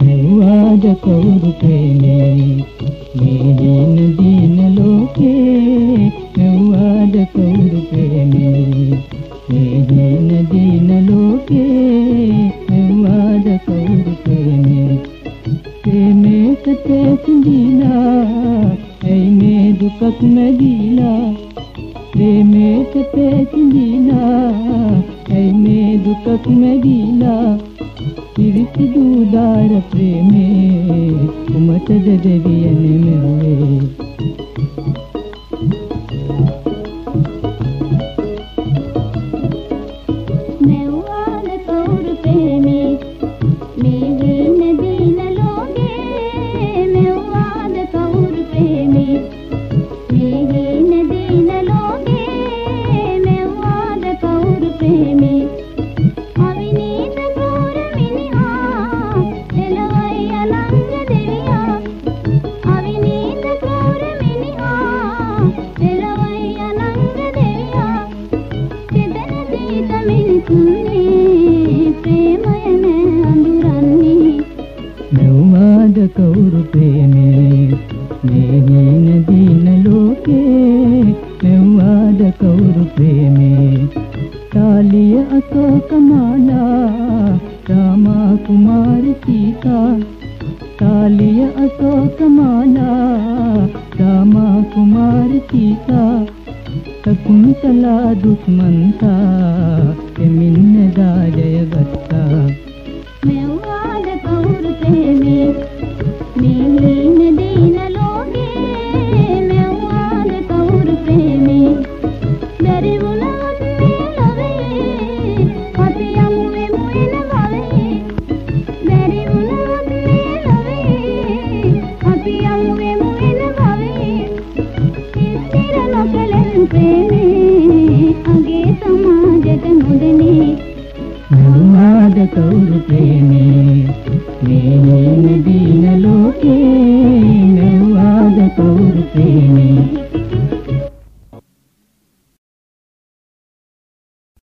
මෙව්වාද කවුරු ප්‍රේමේ මේ දින දින ලෝකේ මෙව්වාද කවුරු ප්‍රේමේ මේ දින දින ලෝකේ මෙව්වාද කවුරු ප්‍රේමේ ප්‍රේමේට තේසිඳිලා ඇයි මේ දුකක් නැගීලා ප්‍රේමේට තේසිඳිලා ඇයි මේ දුකක් නැගීලා පිරිසිදු දාර ප්‍රේමේ කුමටද දෙවියන් මෙව්වේ කවුරු ප්‍රේමේ මේ දින लिया तो कमाना रामा कुमार सीता कालिया तो कमाना रामा कुमार सीता शकुंतला दुश्मन था। ಪ್ರೇಮೆ ಅಗೆ ಸಮಾಜದ ಮೊದಲೇ ಗಂಗಾದ ತೌರು ಪ್ರೇಮೆ ಪ್ರೇಮೇ ದೀನ ಲೋಕೇ